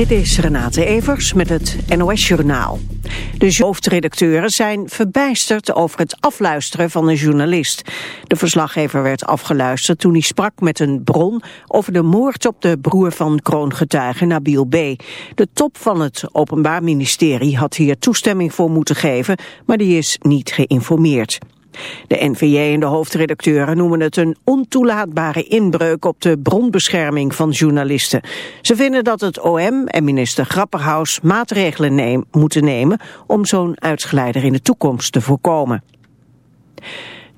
Dit is Renate Evers met het NOS Journaal. De hoofdredacteuren zijn verbijsterd over het afluisteren van een journalist. De verslaggever werd afgeluisterd toen hij sprak met een bron... over de moord op de broer van kroongetuige Nabil B. De top van het Openbaar Ministerie had hier toestemming voor moeten geven... maar die is niet geïnformeerd. De NVJ en de hoofdredacteuren noemen het een ontoelaatbare inbreuk op de bronbescherming van journalisten. Ze vinden dat het OM en minister Grapperhaus maatregelen moeten nemen om zo'n uitsgeleider in de toekomst te voorkomen.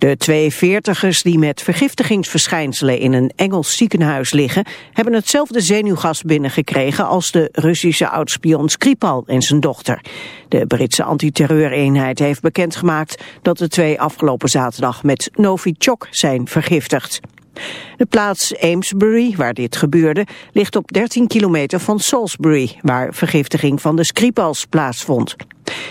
De twee veertigers die met vergiftigingsverschijnselen in een Engels ziekenhuis liggen, hebben hetzelfde zenuwgas binnengekregen als de Russische oudspion Skripal en zijn dochter. De Britse antiterreureenheid heeft bekendgemaakt dat de twee afgelopen zaterdag met Novichok zijn vergiftigd. De plaats Amesbury, waar dit gebeurde, ligt op 13 kilometer van Salisbury, waar vergiftiging van de Skripals plaatsvond.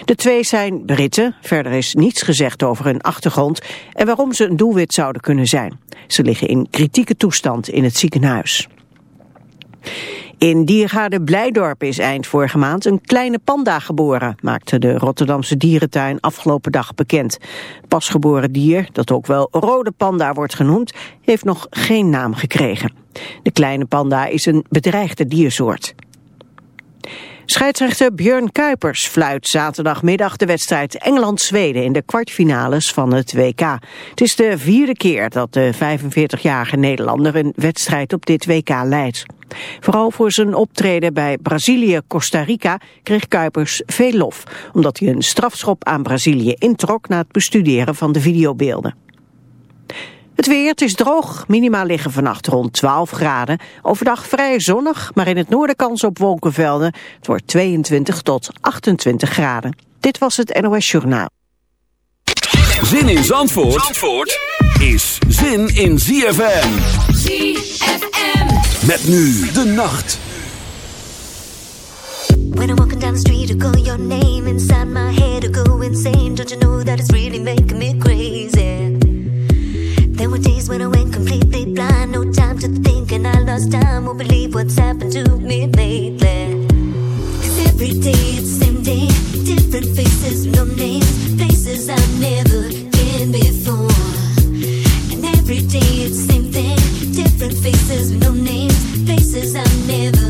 De twee zijn Britten, verder is niets gezegd over hun achtergrond en waarom ze een doelwit zouden kunnen zijn. Ze liggen in kritieke toestand in het ziekenhuis. In Diergaarde Blijdorp is eind vorige maand een kleine panda geboren, maakte de Rotterdamse dierentuin afgelopen dag bekend. Pasgeboren dier, dat ook wel rode panda wordt genoemd, heeft nog geen naam gekregen. De kleine panda is een bedreigde diersoort. Scheidsrechter Björn Kuipers fluit zaterdagmiddag de wedstrijd Engeland-Zweden in de kwartfinales van het WK. Het is de vierde keer dat de 45-jarige Nederlander een wedstrijd op dit WK leidt. Vooral voor zijn optreden bij Brazilië-Costa Rica kreeg Kuipers veel lof, omdat hij een strafschop aan Brazilië introk na het bestuderen van de videobeelden. Het weer, het is droog. Minima liggen vannacht rond 12 graden. Overdag vrij zonnig, maar in het noorden kans op wolkenvelden. Het wordt 22 tot 28 graden. Dit was het NOS Journaal. Zin in Zandvoort, Zandvoort is zin in ZFM. ZFM. Met nu de nacht. When I'm walking down the street, to call your name inside my head, go insane. Don't you know that it's really making me crazy? There were days when I went completely blind, no time to think, and I lost time. Won't believe what's happened to me lately. Cause every day it's the same day, different faces, no names, places I've never been before. And every day it's the same thing, different faces, no names, places I've never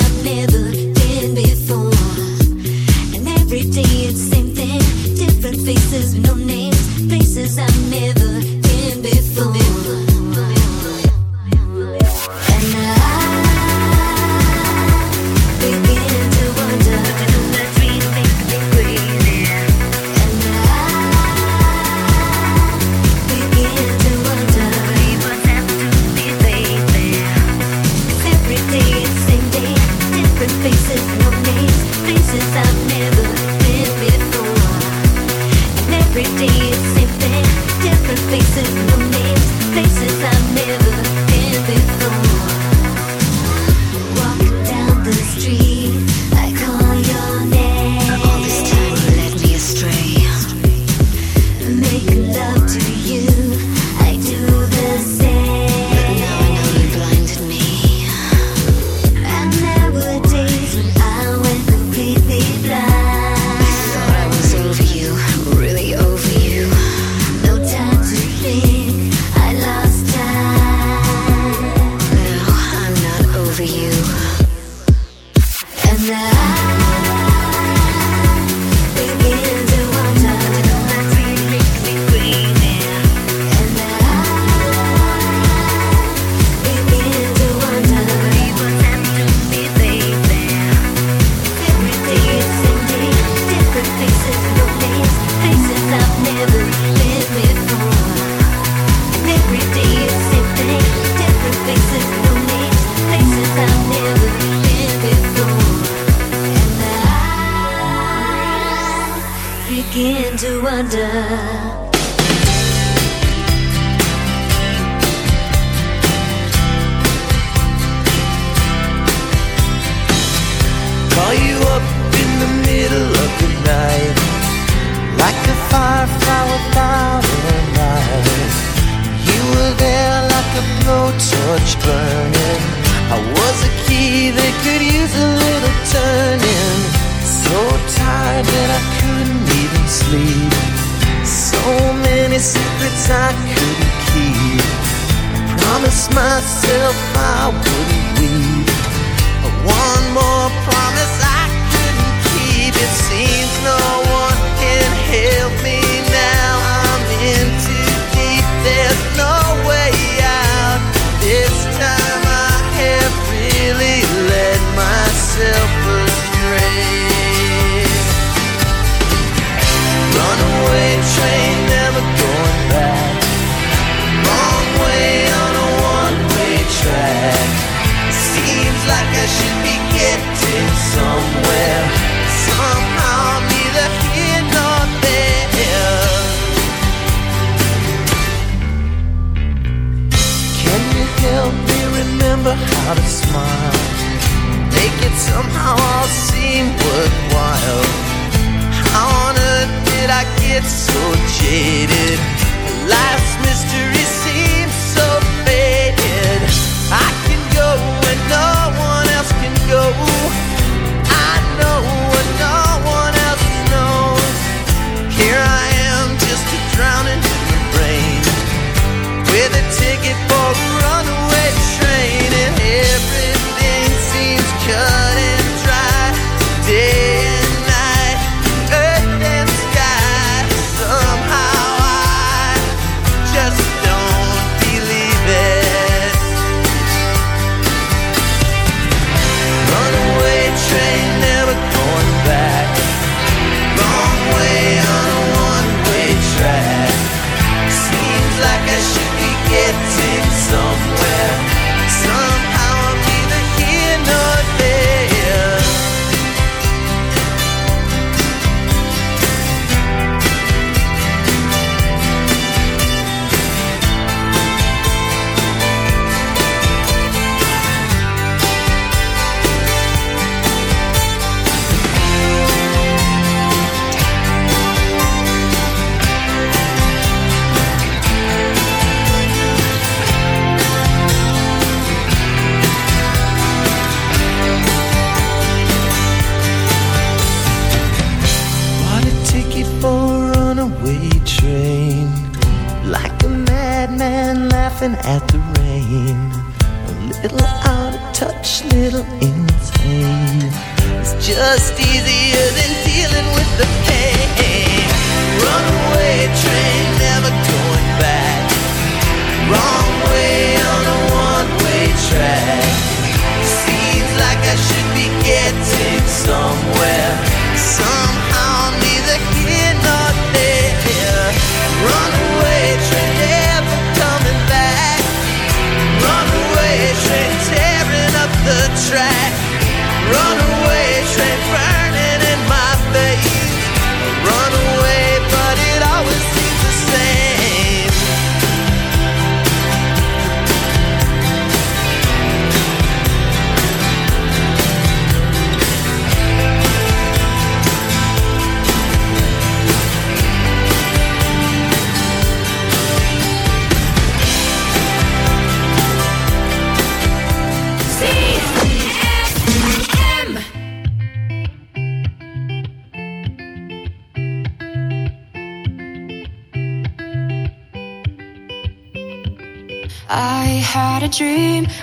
face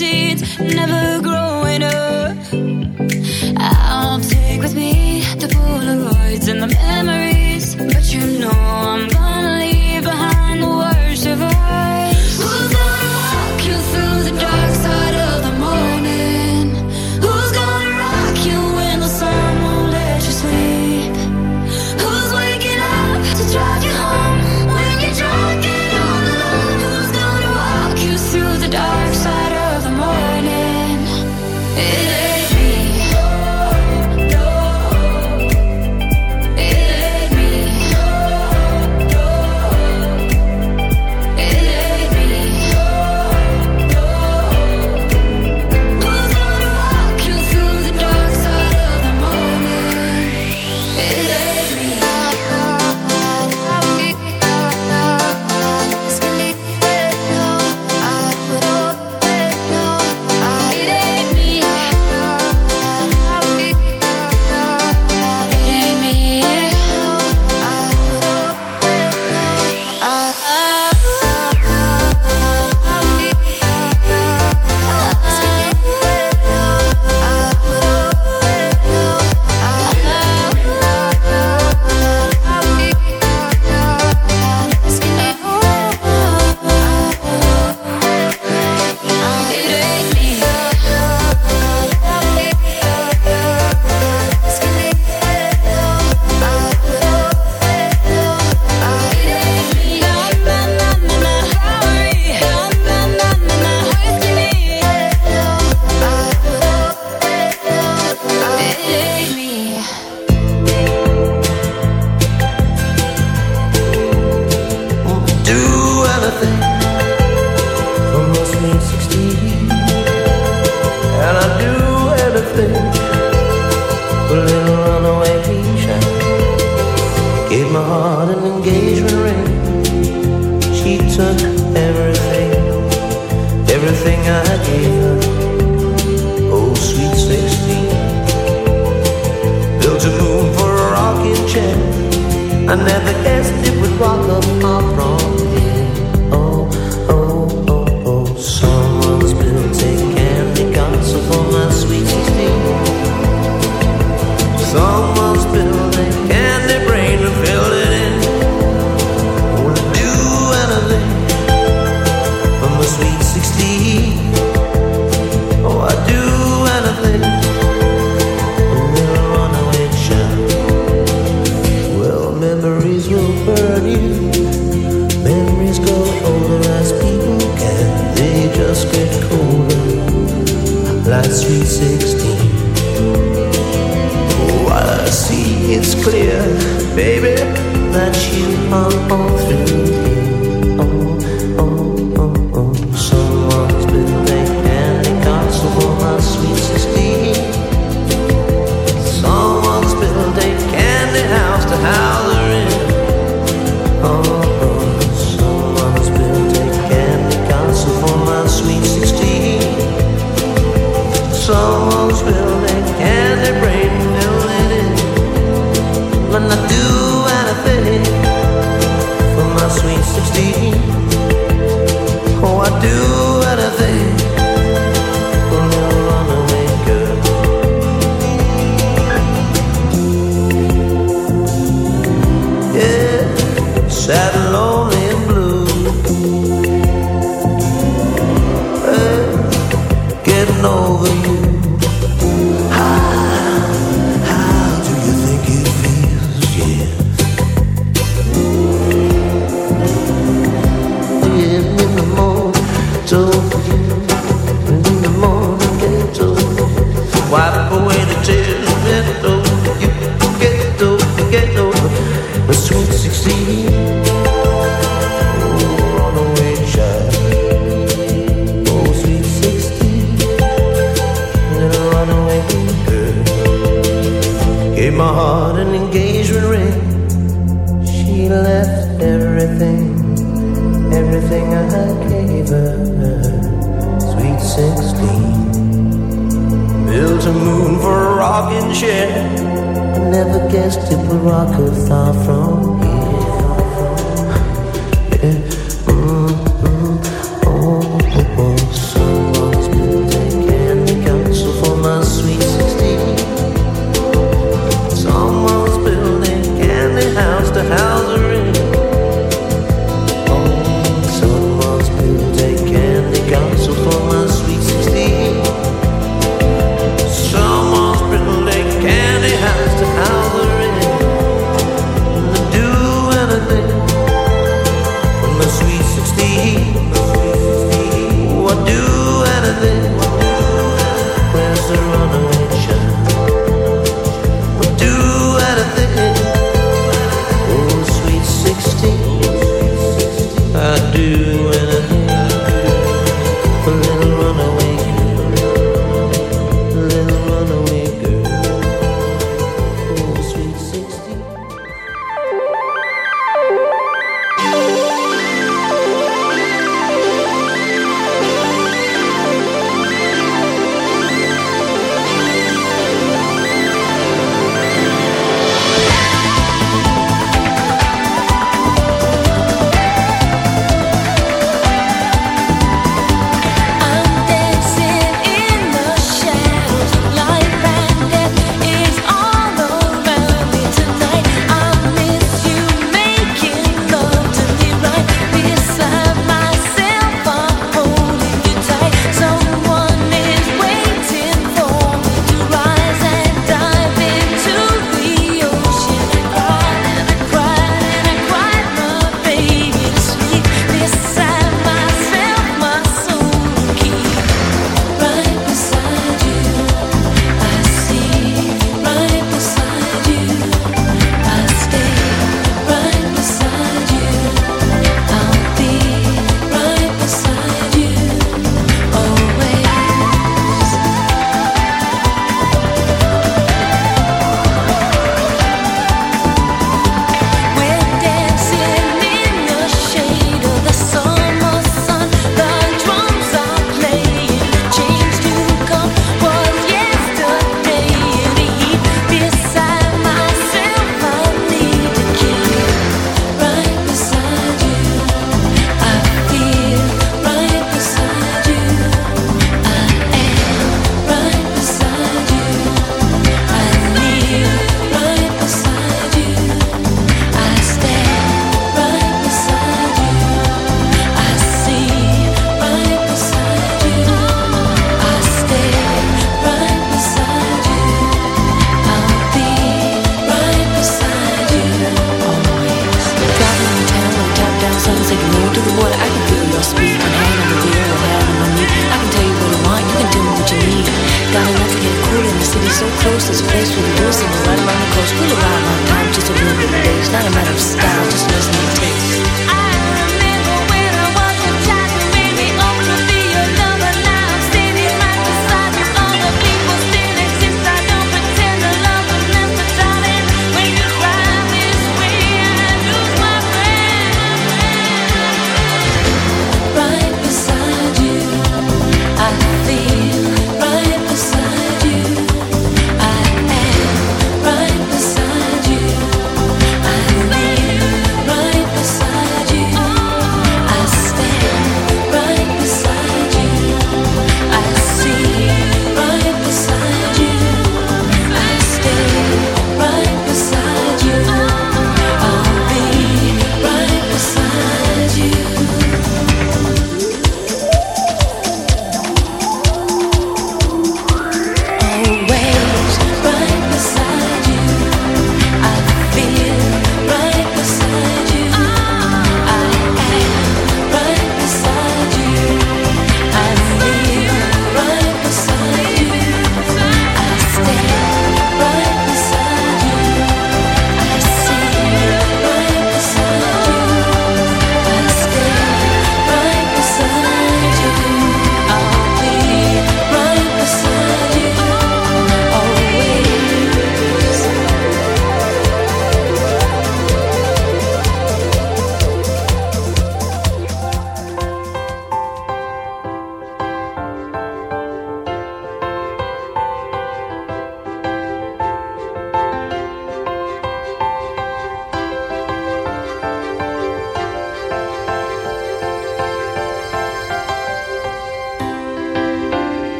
seeds never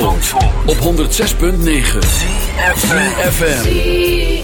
Zandvoort, op 106.9 CFFM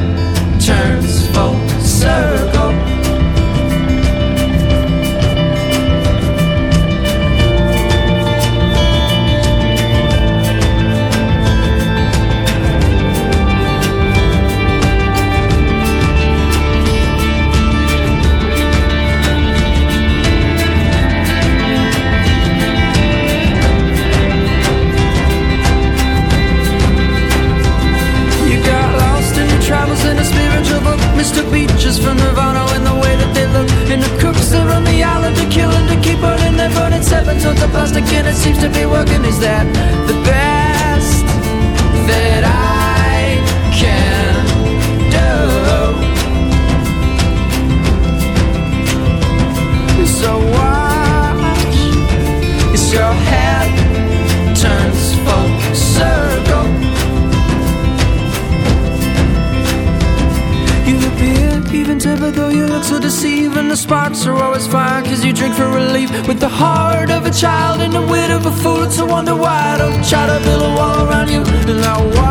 turns full circle. Of a fool to wonder why don't try to build a wall around you. And I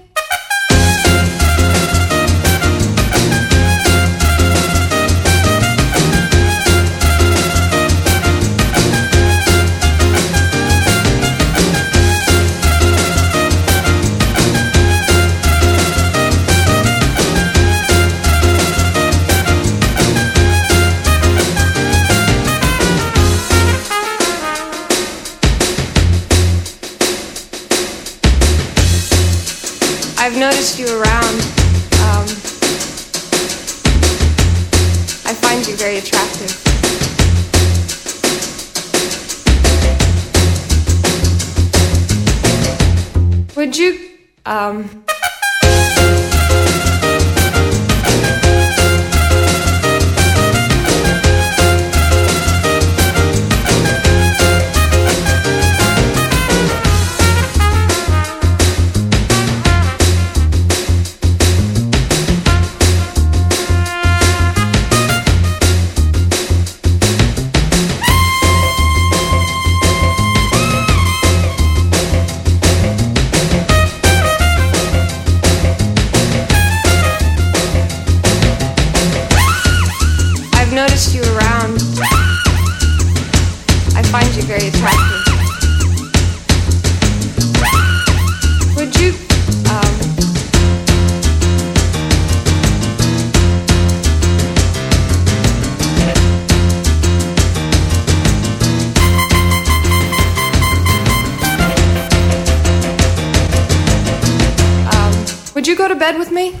bed with me?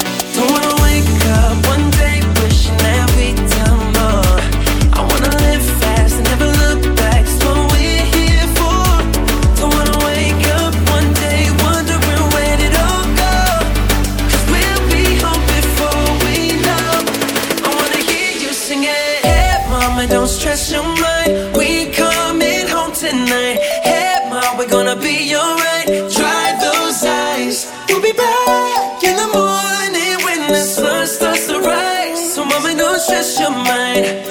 mine.